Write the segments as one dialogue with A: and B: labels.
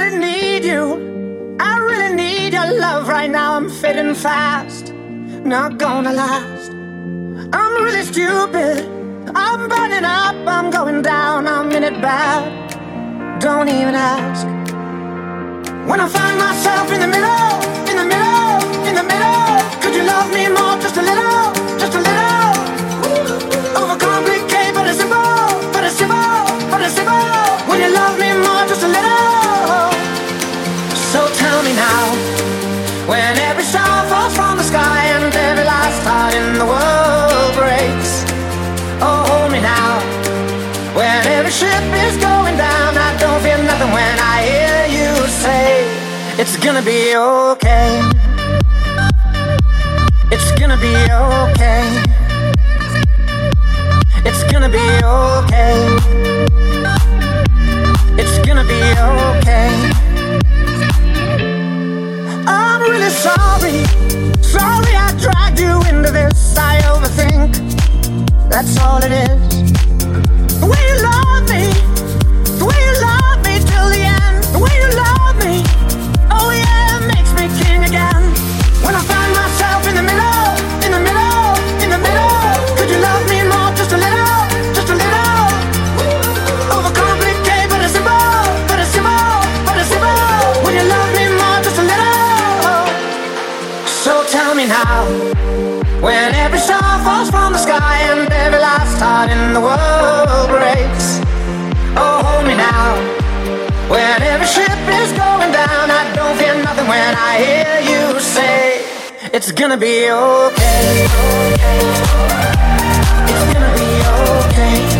A: really need you. I really need your love right now. I'm fading fast, not gonna last. I'm really stupid. I'm burning up, I'm going down, I'm in it bad. Don't even ask. When I find myself in the middle. Every ship is going down, I don't feel nothing when I hear you say it's gonna be okay. It's gonna be okay. It's gonna be okay. It's gonna be okay. I'm really sorry. Sorry I dragged you into this. I overthink. That's all it is. Now, when every star falls from the sky and every last heart in the world breaks. Oh, hold me now. When every ship is going down, I don't feel nothing when I hear you say it's gonna be okay. It's gonna be okay.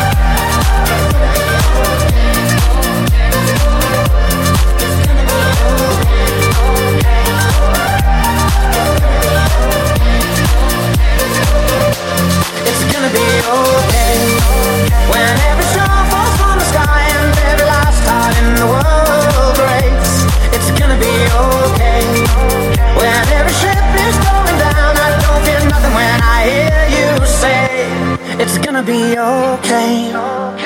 A: be okay.